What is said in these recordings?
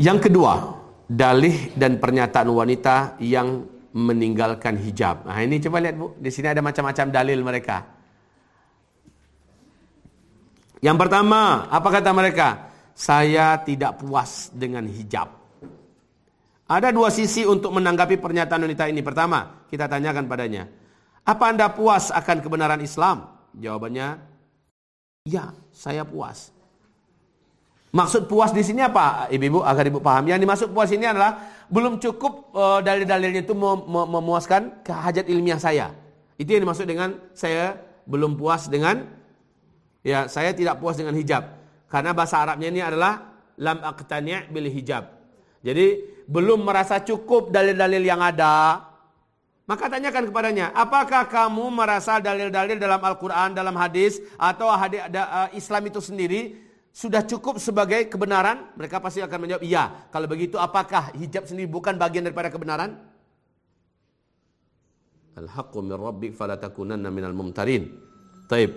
Yang kedua, dalih dan pernyataan wanita yang meninggalkan hijab. Nah, ini coba lihat Bu, di sini ada macam-macam dalil mereka. Yang pertama, apa kata mereka? Saya tidak puas dengan hijab. Ada dua sisi untuk menanggapi pernyataan wanita ini. Pertama, kita tanyakan padanya, apa Anda puas akan kebenaran Islam? Jawabannya, ya, saya puas. Maksud puas di sini apa, ibu-ibu agar ibu paham? Yang dimaksud puas ini adalah belum cukup uh, dalil-dalilnya itu mem mem memuaskan kehajat ilmiah saya. Itu yang dimaksud dengan saya belum puas dengan ya saya tidak puas dengan hijab. Karena bahasa Arabnya ini adalah lam aqtani' bil hijab. Jadi belum merasa cukup dalil-dalil yang ada. Maka tanyakan kepadanya, apakah kamu merasa dalil-dalil dalam Al-Quran, dalam hadis, atau hadis uh, Islam itu sendiri sudah cukup sebagai kebenaran? Mereka pasti akan menjawab, iya. Kalau begitu apakah hijab sendiri bukan bagian daripada kebenaran? Al-haqqu min rabbik mumtarin. Taib.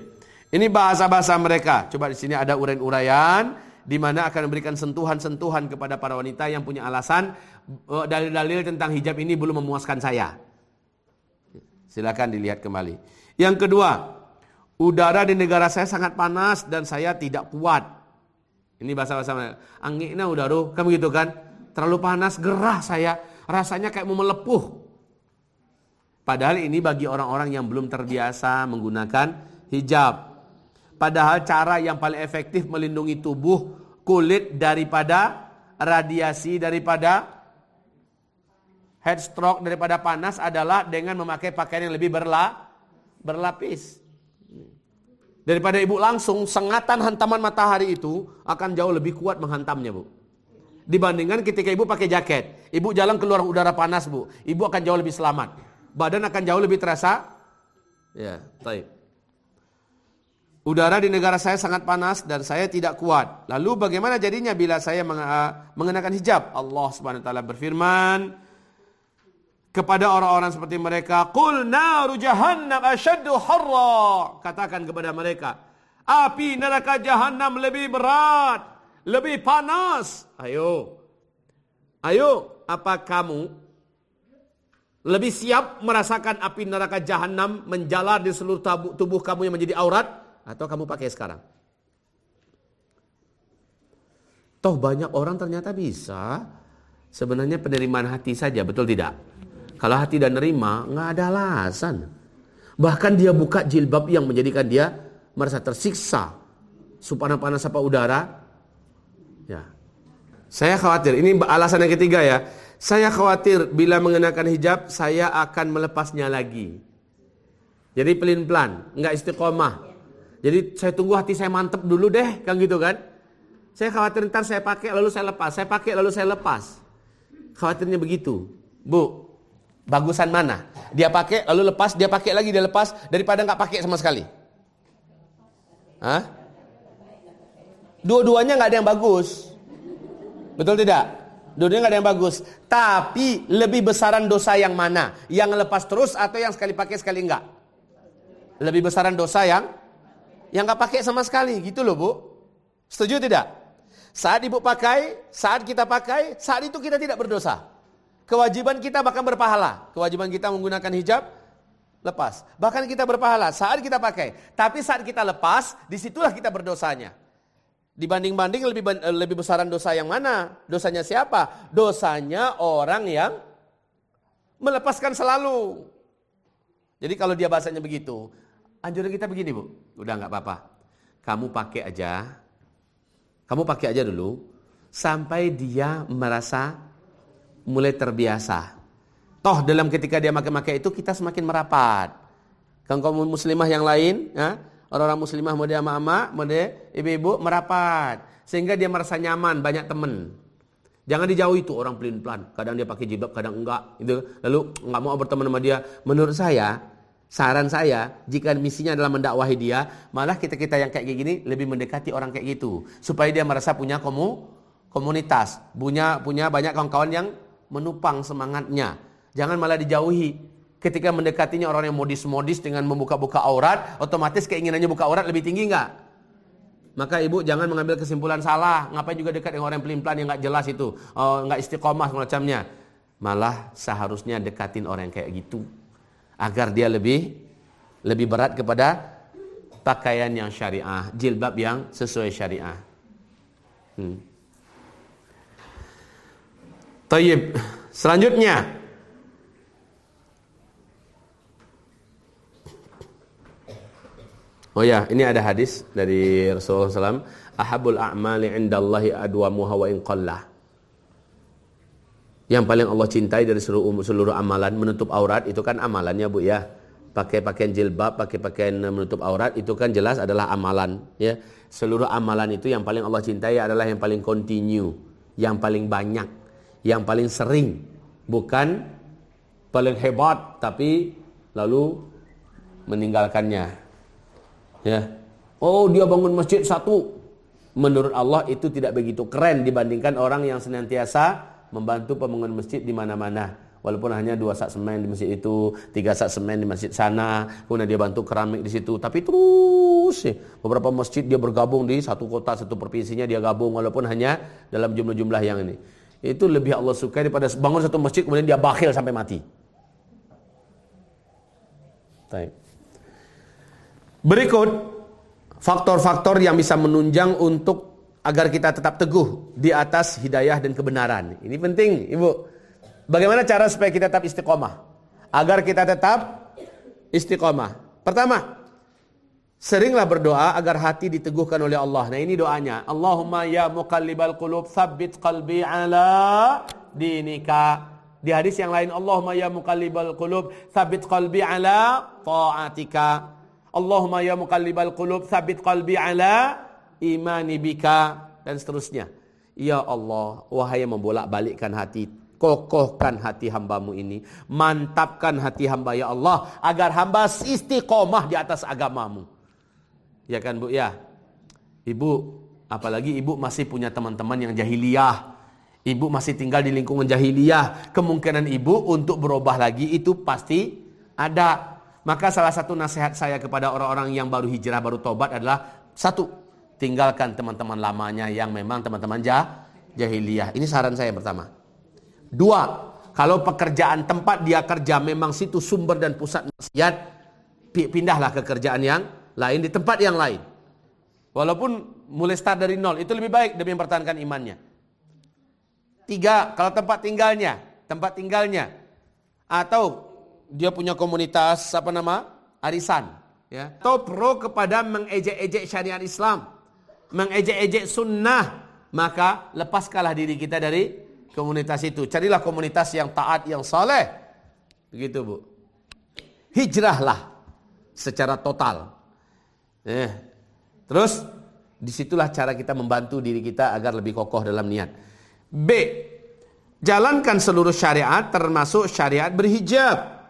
Ini bahasa-bahasa mereka. Coba di sini ada uraian-uraian di mana akan memberikan sentuhan-sentuhan kepada para wanita yang punya alasan oh, dalil-dalil tentang hijab ini belum memuaskan saya. Silakan dilihat kembali. Yang kedua, udara di negara saya sangat panas dan saya tidak kuat. Ini bahasa-bahasa angiknya udah ruh, kamu gitu kan? Terlalu panas, gerah saya, rasanya kayak mau melepuh. Padahal ini bagi orang-orang yang belum terbiasa menggunakan hijab. Padahal cara yang paling efektif melindungi tubuh kulit daripada radiasi daripada head stroke daripada panas adalah dengan memakai pakaian yang lebih berla berlapis. Daripada ibu langsung sengatan hantaman matahari itu akan jauh lebih kuat menghantamnya, Bu. Dibandingkan ketika ibu pakai jaket, ibu jalan keluar udara panas, Bu. Ibu akan jauh lebih selamat. Badan akan jauh lebih terasa ya, baik. Udara di negara saya sangat panas dan saya tidak kuat. Lalu bagaimana jadinya bila saya mengenakan hijab? Allah Subhanahu wa taala berfirman, kepada orang-orang seperti mereka, "Qul naru jahannam ashaddu harra." Katakan kepada mereka, api neraka jahannam lebih berat, lebih panas. Ayo. Ayo, apa kamu lebih siap merasakan api neraka jahanam menjalar di seluruh tubuh kamu yang menjadi aurat atau kamu pakai sekarang? Toh banyak orang ternyata bisa. Sebenarnya penerimaan hati saja, betul tidak? Kalau hati dan nerima, nggak ada alasan. Bahkan dia buka jilbab yang menjadikan dia merasa tersiksa. Supanas-panas apa udara. Ya. Saya khawatir, ini alasan yang ketiga ya. Saya khawatir bila mengenakan hijab, saya akan melepasnya lagi. Jadi pelin-pelan, nggak istiqomah. Jadi saya tunggu hati saya mantep dulu deh, kan gitu kan. Saya khawatir ntar saya pakai lalu saya lepas, saya pakai lalu saya lepas. Khawatirnya begitu. Bu, Bagusan mana? Dia pakai lalu lepas, dia pakai lagi dia lepas daripada nggak pakai sama sekali. Hah? Dua-duanya nggak ada yang bagus. Betul tidak? Dua-duanya nggak ada yang bagus. Tapi lebih besaran dosa yang mana? Yang lepas terus atau yang sekali pakai sekali enggak? Lebih besaran dosa yang yang nggak pakai sama sekali, gitu loh bu. Setuju tidak? Saat ibu pakai, saat kita pakai, saat itu kita tidak berdosa. Kewajiban kita bahkan berpahala. Kewajiban kita menggunakan hijab lepas. Bahkan kita berpahala saat kita pakai. Tapi saat kita lepas, di situlah kita berdosanya. Dibanding-banding lebih lebih besaran dosa yang mana? Dosanya siapa? Dosanya orang yang melepaskan selalu. Jadi kalau dia bahasanya begitu, anjuran kita begini bu, udah nggak apa-apa. Kamu pakai aja, kamu pakai aja dulu, sampai dia merasa mulai terbiasa. Toh dalam ketika dia makai-makai itu kita semakin merapat. Kan kaum muslimah yang lain, ya, orang-orang muslimah mode ama-ama, mode ibu-ibu merapat. Sehingga dia merasa nyaman, banyak teman. Jangan dijauhi itu orang pelin-pelan. Kadang dia pakai jilbab, kadang enggak. Itu lalu enggak mau berteman sama dia. Menurut saya, saran saya, jika misinya adalah mendakwahi dia, malah kita-kita yang kayak gini lebih mendekati orang kayak gitu. Supaya dia merasa punya komu, komunitas, punya punya banyak kawan-kawan yang menupang semangatnya. Jangan malah dijauhi. Ketika mendekatinya orang yang modis-modis dengan membuka-buka aurat, otomatis keinginannya buka aurat lebih tinggi enggak? Maka ibu jangan mengambil kesimpulan salah. Ngapain juga dekat dengan orang yang pelin-pelan yang nggak jelas itu, oh, nggak istiqomah semacamnya. Malah seharusnya dekatin orang yang kayak gitu, agar dia lebih lebih berat kepada pakaian yang syariah, jilbab yang sesuai syariah. Hmm. Tayyib. Selanjutnya, Oh ya, ini ada hadis dari Rasulullah SAW. Ahabul a'mali indallahi adwamuha wa in qallah. Yang paling Allah cintai dari seluruh, seluruh amalan menutup aurat itu kan amalannya Bu ya. Pakai pakaian jilbab, pakai pakaian menutup aurat itu kan jelas adalah amalan ya. Seluruh amalan itu yang paling Allah cintai adalah yang paling continue, yang paling banyak, yang paling sering, bukan paling hebat tapi lalu meninggalkannya. Ya. Oh, dia bangun masjid satu. Menurut Allah itu tidak begitu keren dibandingkan orang yang senantiasa membantu pembangunan masjid di mana-mana. Walaupun hanya dua sak semen di masjid itu, tiga sak semen di masjid sana, kemudian dia bantu keramik di situ. Tapi terus ya, beberapa masjid dia bergabung di satu kota, satu provinsinya dia gabung walaupun hanya dalam jumlah-jumlah yang ini. Itu lebih Allah suka daripada bangun satu masjid kemudian dia bakhil sampai mati. Baik. Berikut faktor-faktor yang bisa menunjang untuk agar kita tetap teguh di atas hidayah dan kebenaran. Ini penting, Ibu. Bagaimana cara supaya kita tetap istiqomah? Agar kita tetap istiqomah. Pertama, seringlah berdoa agar hati diteguhkan oleh Allah. Nah, ini doanya. Allahumma ya muqallibal qulub tsabbit qalbi ala dinika. Di hadis yang lain, Allahumma ya muqallibal qulub tsabbit qalbi ala taatika. Allahumma ya muqallibal qulub sabit qalbi ala imani bika dan seterusnya. Ya Allah, wahai yang membolak-balikkan hati, kokohkan hati hambamu ini, mantapkan hati hamba ya Allah agar hamba istiqomah di atas agamamu. Ya kan Bu ya? Ibu, apalagi ibu masih punya teman-teman yang jahiliyah. Ibu masih tinggal di lingkungan jahiliyah. Kemungkinan ibu untuk berubah lagi itu pasti ada. Maka salah satu nasihat saya kepada orang-orang yang baru hijrah, baru tobat adalah satu, tinggalkan teman-teman lamanya yang memang teman-teman jah, jahiliyah. Ini saran saya pertama. Dua, kalau pekerjaan tempat dia kerja memang situ sumber dan pusat maksiat, pindahlah ke kerjaan yang lain di tempat yang lain. Walaupun mulai start dari nol, itu lebih baik demi mempertahankan imannya. Tiga, kalau tempat tinggalnya, tempat tinggalnya, atau dia punya komunitas apa nama? arisan, ya. Atau pro kepada mengejek-ejek syariat Islam, mengejek-ejek sunnah, maka lepaskalah diri kita dari komunitas itu. Carilah komunitas yang taat, yang saleh. Begitu, Bu. Hijrahlah secara total. Eh. Terus di situlah cara kita membantu diri kita agar lebih kokoh dalam niat. B. Jalankan seluruh syariat termasuk syariat berhijab.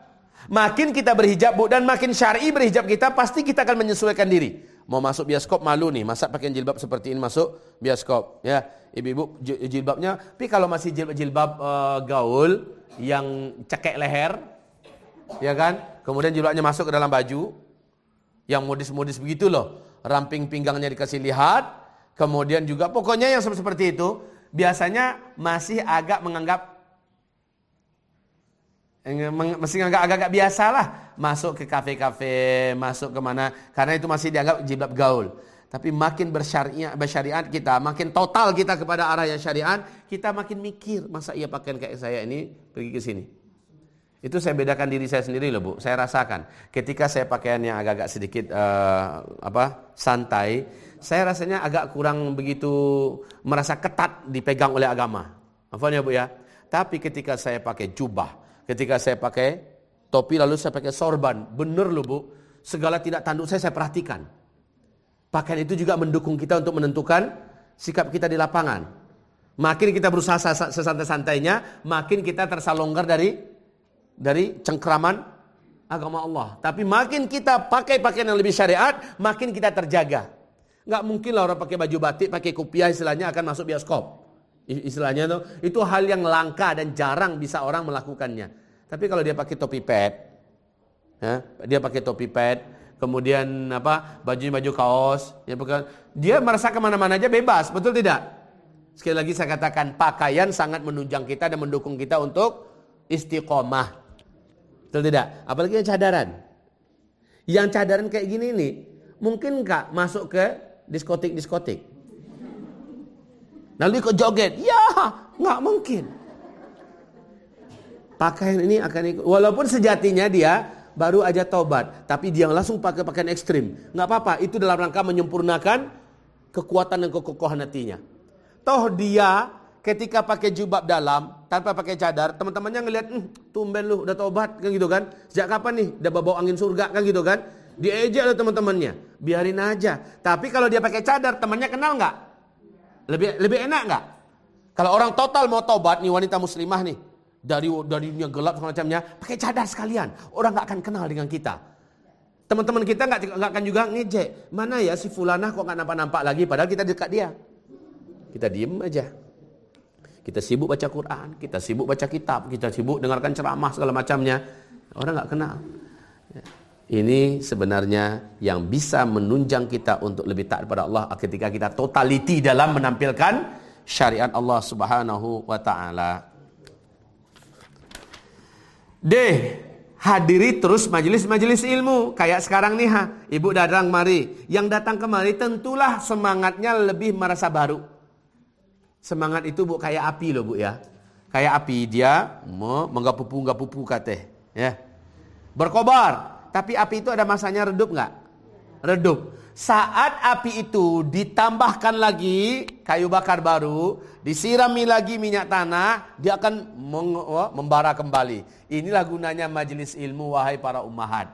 Makin kita berhijab bu dan makin syar'i berhijab kita pasti kita akan menyesuaikan diri. Mau masuk bioskop malu nih, masa pakai jilbab seperti ini masuk bioskop ya. Ibu-ibu jilbabnya, tapi kalau masih jilbab, jilbab uh, gaul yang cekek leher ya kan? Kemudian jilbabnya masuk ke dalam baju yang modis-modis begitu loh. Ramping pinggangnya dikasih lihat, kemudian juga pokoknya yang seperti itu biasanya masih agak menganggap mesti agak-agak biasa lah masuk ke kafe-kafe, masuk ke mana karena itu masih dianggap jilbab gaul. Tapi makin bersyariat, bersyariat kita, makin total kita kepada arah yang syariat, kita makin mikir masa ia pakaian kayak saya ini pergi ke sini. Itu saya bedakan diri saya sendiri loh bu. Saya rasakan ketika saya pakaian yang agak-agak sedikit uh, apa santai, saya rasanya agak kurang begitu merasa ketat dipegang oleh agama. Apa ya bu ya? Tapi ketika saya pakai jubah, Ketika saya pakai topi lalu saya pakai sorban. Benar loh bu. Segala tidak tanduk saya saya perhatikan. Pakaian itu juga mendukung kita untuk menentukan sikap kita di lapangan. Makin kita berusaha sesantai-santainya, makin kita tersalonggar dari dari cengkraman agama Allah. Tapi makin kita pakai pakaian yang lebih syariat, makin kita terjaga. Nggak mungkin lah orang pakai baju batik, pakai kopiah istilahnya akan masuk bioskop. Istilahnya itu, itu hal yang langka dan jarang bisa orang melakukannya. Tapi kalau dia pakai topi pet, ya, dia pakai topi pet, kemudian apa bajunya baju kaos, ya. Dia merasa ke mana-mana aja bebas, betul tidak? Sekali lagi saya katakan pakaian sangat menunjang kita dan mendukung kita untuk istiqomah. Betul tidak? Apalagi yang cadaran. Yang cadaran kayak gini nih, mungkin nggak masuk ke diskotik-diskotik? Lalu ikut joget? Ya, nggak mungkin pakaian ini akan ikut. Walaupun sejatinya dia baru aja tobat, tapi dia langsung pakai pakaian ekstrim. Nggak apa-apa, itu dalam rangka menyempurnakan kekuatan dan kekokohan hatinya. Toh dia ketika pakai jubab dalam tanpa pakai cadar, teman-temannya ngelihat, hm, tumben lu udah tobat kan gitu kan? Sejak kapan nih udah bawa angin surga kan gitu kan? Diejek oleh teman-temannya, biarin aja. Tapi kalau dia pakai cadar, temannya kenal nggak? Lebih lebih enak nggak? Kalau orang total mau tobat nih wanita muslimah nih, dari dari dunia gelap semacamnya pakai cadar sekalian orang nggak akan kenal dengan kita teman-teman kita nggak nggak akan juga ngejek mana ya si fulanah kok nggak nampak-nampak lagi padahal kita dekat dia kita diem aja kita sibuk baca Quran kita sibuk baca kitab kita sibuk dengarkan ceramah segala macamnya orang nggak kenal ya. ini sebenarnya yang bisa menunjang kita untuk lebih taat pada Allah ketika kita totality dalam menampilkan syariat Allah Subhanahu wa taala. D. Hadiri terus majelis-majelis ilmu. Kayak sekarang nih ha. Ibu datang mari. Yang datang kemari tentulah semangatnya lebih merasa baru. Semangat itu bu kayak api loh bu ya. Kayak api dia mau menggapupu pupu kate. Ya. Berkobar. Tapi api itu ada masanya redup nggak? Redup. Saat api itu ditambahkan lagi kayu bakar baru, disirami lagi minyak tanah, dia akan membara kembali. Inilah gunanya majelis ilmu wahai para ummahat.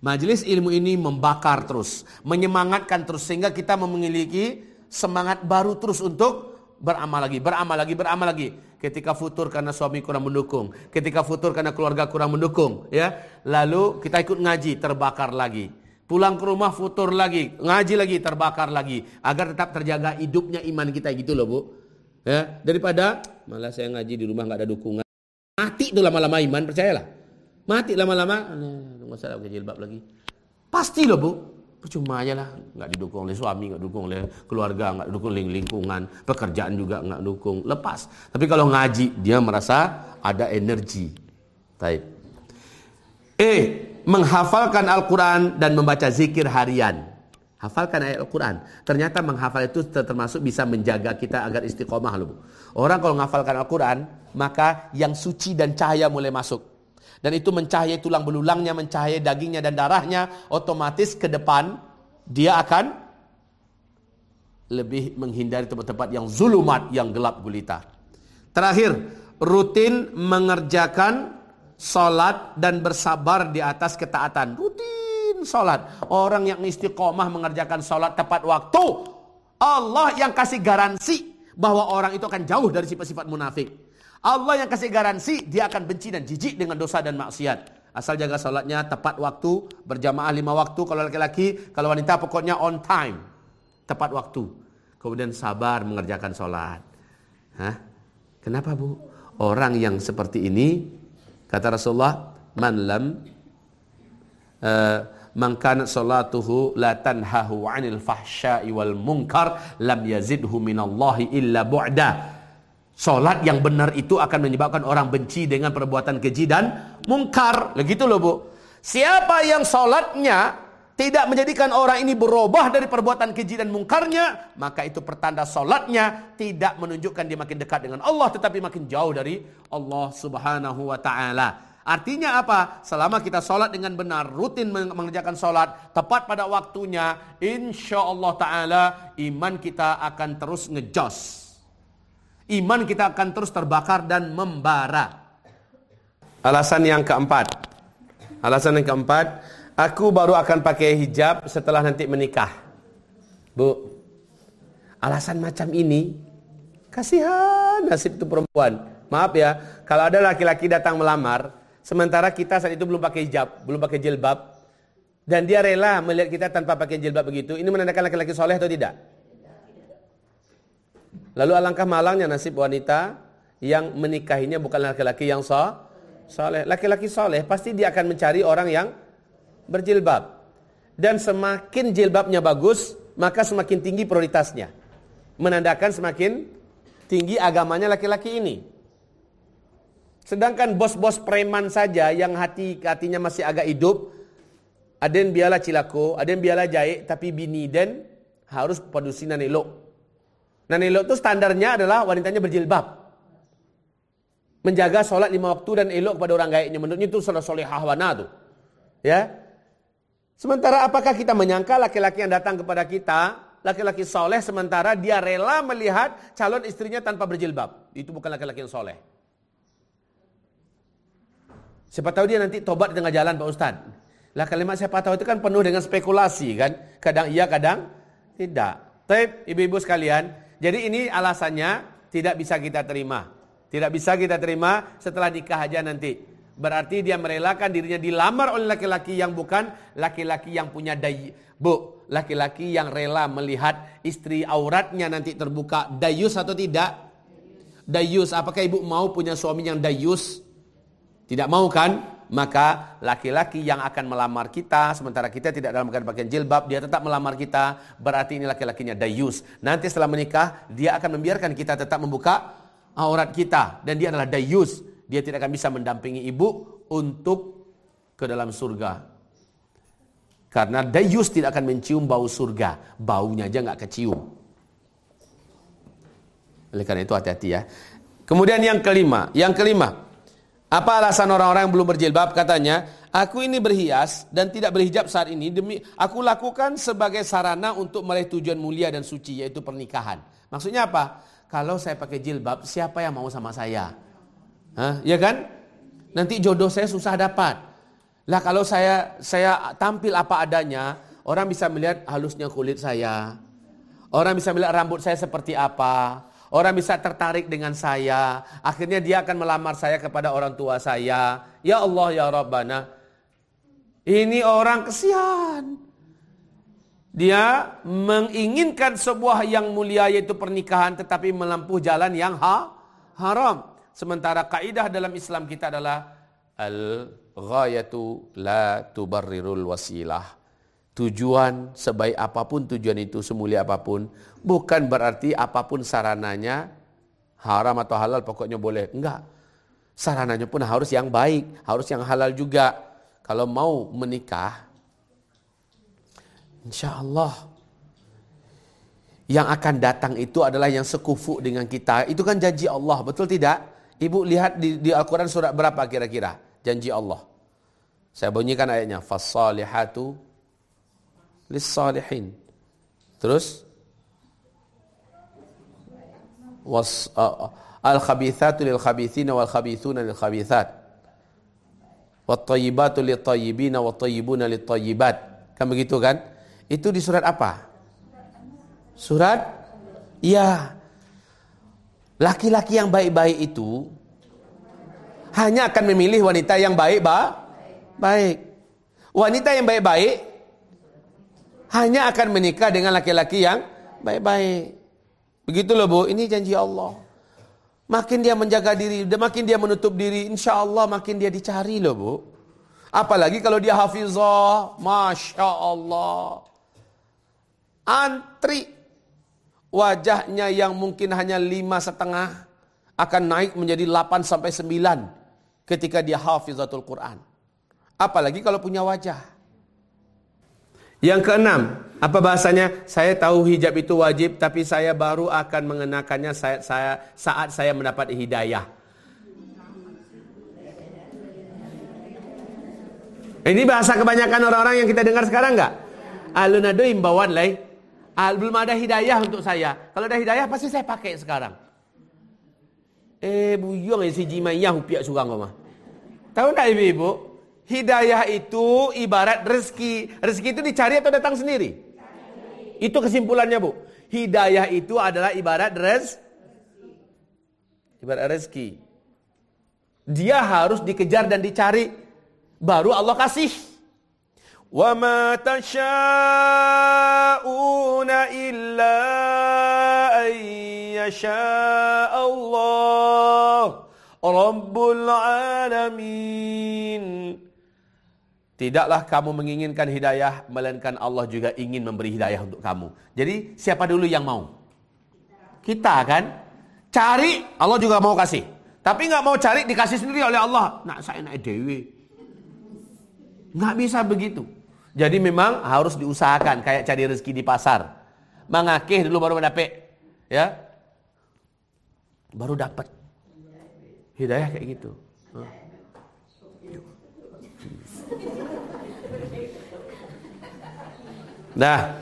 Majelis ilmu ini membakar terus, menyemangatkan terus sehingga kita memiliki semangat baru terus untuk beramal lagi, beramal lagi, beramal lagi. Ketika futur karena suami kurang mendukung, ketika futur karena keluarga kurang mendukung, ya. Lalu kita ikut ngaji, terbakar lagi. Pulang ke rumah futur lagi, ngaji lagi, terbakar lagi agar tetap terjaga hidupnya iman kita gitu loh, Bu. Ya, daripada malah saya ngaji di rumah nggak ada dukungan. Mati tuh lama-lama iman, percayalah. Mati lama-lama, nggak usah pakai jilbab lagi. Pasti loh, Bu. Percuma aja lah, nggak didukung oleh suami, nggak didukung oleh keluarga, nggak didukung oleh lingkungan, pekerjaan juga nggak dukung, lepas. Tapi kalau ngaji, dia merasa ada energi. Baik. Eh, menghafalkan Al-Quran dan membaca zikir harian. Hafalkan ayat Al-Quran. Ternyata menghafal itu termasuk bisa menjaga kita agar istiqomah loh. Orang kalau menghafalkan Al-Quran, maka yang suci dan cahaya mulai masuk. Dan itu mencahayai tulang belulangnya, mencahayai dagingnya dan darahnya, otomatis ke depan dia akan lebih menghindari tempat-tempat yang zulumat, yang gelap gulita. Terakhir, rutin mengerjakan Salat dan bersabar di atas ketaatan. Rutin salat. Orang yang istiqomah mengerjakan salat tepat waktu. Allah yang kasih garansi bahwa orang itu akan jauh dari sifat-sifat munafik. Allah yang kasih garansi dia akan benci dan jijik dengan dosa dan maksiat. Asal jaga salatnya tepat waktu, berjamaah lima waktu kalau laki-laki, kalau wanita pokoknya on time. Tepat waktu. Kemudian sabar mengerjakan salat. Hah? Kenapa bu? Orang yang seperti ini Kata Rasulullah, "Man lam uh, man salatuhu la tanhahu 'anil fahsya'i wal munkar lam yazidhu minallahi illa bu'da." Salat yang benar itu akan menyebabkan orang benci dengan perbuatan keji dan mungkar. Begitu loh, Bu. Siapa yang salatnya tidak menjadikan orang ini berubah dari perbuatan keji dan mungkarnya, maka itu pertanda solatnya tidak menunjukkan dia makin dekat dengan Allah, tetapi makin jauh dari Allah subhanahu wa ta'ala. Artinya apa? Selama kita sholat dengan benar, rutin mengerjakan sholat, tepat pada waktunya, insya Allah Ta'ala, iman kita akan terus ngejos. Iman kita akan terus terbakar dan membara. Alasan yang keempat. Alasan yang keempat, Aku baru akan pakai hijab setelah nanti menikah. Bu, alasan macam ini, kasihan nasib itu perempuan. Maaf ya, kalau ada laki-laki datang melamar, sementara kita saat itu belum pakai hijab, belum pakai jilbab, dan dia rela melihat kita tanpa pakai jilbab begitu, ini menandakan laki-laki soleh atau tidak? Lalu alangkah malangnya nasib wanita yang menikahinya bukan laki-laki yang soleh. Laki-laki soleh pasti dia akan mencari orang yang berjilbab. dan semakin jilbabnya bagus, maka semakin tinggi prioritasnya. Menandakan semakin tinggi agamanya laki-laki ini. Sedangkan bos-bos preman saja yang hati hatinya masih agak hidup, ada yang biala cilako, ada yang biala jahit, tapi bini dan harus padusi nanelok. Nanelok itu standarnya adalah wanitanya berjilbab. Menjaga sholat lima waktu dan elok kepada orang gaiknya. Menurutnya itu salah solehah wana tuh. Ya. Sementara apakah kita menyangka laki-laki yang datang kepada kita, laki-laki soleh sementara dia rela melihat calon istrinya tanpa berjilbab. Itu bukan laki-laki yang soleh. Siapa tahu dia nanti tobat di tengah jalan Pak Ustadz. Lah kalimat siapa tahu itu kan penuh dengan spekulasi kan. Kadang iya, kadang tidak. Tapi ibu-ibu sekalian, jadi ini alasannya tidak bisa kita terima. Tidak bisa kita terima setelah nikah aja nanti. Berarti dia merelakan dirinya dilamar oleh laki-laki yang bukan laki-laki yang punya dayi. Bu, laki-laki yang rela melihat istri auratnya nanti terbuka. Dayus atau tidak? Dayus, apakah ibu mau punya suami yang dayus? Tidak mau kan? Maka laki-laki yang akan melamar kita sementara kita tidak dalam keadaan pakaian jilbab, dia tetap melamar kita, berarti ini laki-lakinya dayus. Nanti setelah menikah, dia akan membiarkan kita tetap membuka aurat kita dan dia adalah dayus. Dia tidak akan bisa mendampingi ibu untuk ke dalam surga. Karena dayus tidak akan mencium bau surga, baunya aja nggak kecium. Oleh karena itu hati-hati ya. Kemudian yang kelima, yang kelima, apa alasan orang-orang yang belum berjilbab? Katanya, aku ini berhias dan tidak berhijab saat ini demi aku lakukan sebagai sarana untuk meraih tujuan mulia dan suci yaitu pernikahan. Maksudnya apa? Kalau saya pakai jilbab, siapa yang mau sama saya? Hah? Ya kan? Nanti jodoh saya susah dapat. Lah kalau saya saya tampil apa adanya, orang bisa melihat halusnya kulit saya. Orang bisa melihat rambut saya seperti apa. Orang bisa tertarik dengan saya. Akhirnya dia akan melamar saya kepada orang tua saya. Ya Allah ya Rabbana. Ini orang kesian. Dia menginginkan sebuah yang mulia yaitu pernikahan tetapi melampuh jalan yang ha haram. Sementara kaidah dalam Islam kita adalah al-ghayatu la tubarrirul wasilah. Tujuan sebaik apa pun tujuan itu semulia apa pun bukan berarti apa pun sarananya haram atau halal pokoknya boleh. Enggak. Sarananya pun harus yang baik, harus yang halal juga. Kalau mau menikah insya Allah yang akan datang itu adalah yang sekufu dengan kita. Itu kan janji Allah, betul tidak? Ibu lihat di, di Al-Quran surat berapa kira-kira? Janji Allah. Saya bunyikan ayatnya. Fassalihatu lissalihin. Terus was uh, al khabithatu lil khabithina wal khabithuna lil khabithat. Wat tayyibatu lit tayyibina wat tayyibuna lit tayyibat. Kan begitu kan? Itu di surat apa? Surat ya. Laki-laki yang baik-baik itu hanya akan memilih wanita yang baik, ba? baik. Wanita yang baik-baik hanya akan menikah dengan laki-laki yang baik-baik. Begitu loh Bu, ini janji Allah. Makin dia menjaga diri, makin dia menutup diri, insya Allah makin dia dicari loh Bu. Apalagi kalau dia hafizah, Masya Allah. Antri wajahnya yang mungkin hanya lima setengah akan naik menjadi 8 sampai 9 ketika dia hafizatul Quran. Apalagi kalau punya wajah. Yang keenam, apa bahasanya? Saya tahu hijab itu wajib, tapi saya baru akan mengenakannya saya, saya, saat saya mendapat hidayah. Ini bahasa kebanyakan orang-orang yang kita dengar sekarang nggak? Alunado imbauan lay. Al, belum ada hidayah untuk saya. Kalau ada hidayah pasti saya pakai sekarang. Eh buyong si jimayah piak surang mah. Tahu tak ibu-ibu? Hidayah itu ibarat rezeki. Rezeki itu dicari atau datang sendiri? Itu kesimpulannya, Bu. Hidayah itu adalah ibarat rez ibarat rezeki. Dia harus dikejar dan dicari baru Allah kasih. Wa ma tasha'una illa an yasha Allah Rabbul alamin Tidaklah kamu menginginkan hidayah, melainkan Allah juga ingin memberi hidayah untuk kamu. Jadi siapa dulu yang mau? Kita kan? Cari, Allah juga mau kasih. Tapi nggak mau cari, dikasih sendiri oleh Allah. Nak saya naik dewi. Nggak bisa begitu. Jadi memang harus diusahakan, kayak cari rezeki di pasar. Mengakih dulu baru mendapat. Ya, baru dapat hidayah kayak gitu. Dah.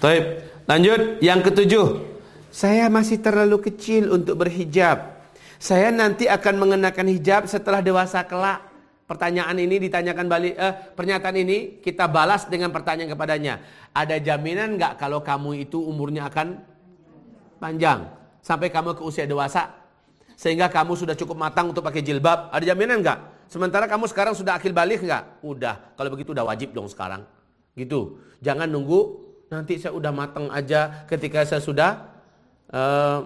Baik, lanjut yang ketujuh. Saya masih terlalu kecil untuk berhijab. Saya nanti akan mengenakan hijab setelah dewasa kelak. Pertanyaan ini ditanyakan balik, eh, pernyataan ini kita balas dengan pertanyaan kepadanya. Ada jaminan nggak kalau kamu itu umurnya akan panjang sampai kamu ke usia dewasa? Sehingga kamu sudah cukup matang untuk pakai jilbab. Ada jaminan enggak? Sementara kamu sekarang sudah akil balik enggak? Udah. Kalau begitu udah wajib dong sekarang. Gitu. Jangan nunggu nanti saya udah matang aja ketika saya sudah uh,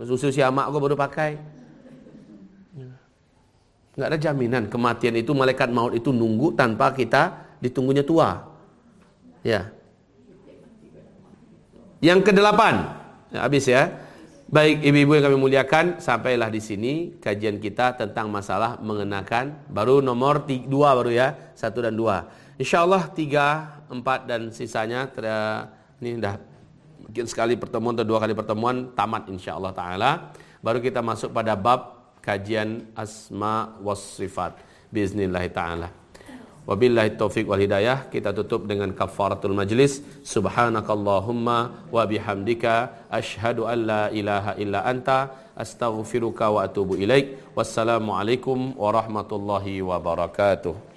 usia mak aku baru pakai. Enggak ada jaminan kematian itu malaikat maut itu nunggu tanpa kita ditunggunya tua. Ya. Yang kedelapan. Ya, habis ya. Baik ibu-ibu yang kami muliakan, sampailah di sini kajian kita tentang masalah mengenakan baru nomor dua baru ya, satu dan dua. Insya Allah tiga, empat dan sisanya ter, ini dah mungkin sekali pertemuan atau dua kali pertemuan tamat insya Allah Taala. Baru kita masuk pada bab kajian asma was sifat. Bismillah Taala. Wabillahi taufiq wal hidayah. Kita tutup dengan kafaratul majlis. Subhanakallahumma wa bihamdika asyhadu an la ilaha illa anta astaghfiruka wa atubu ilaik. Wassalamualaikum warahmatullahi wabarakatuh.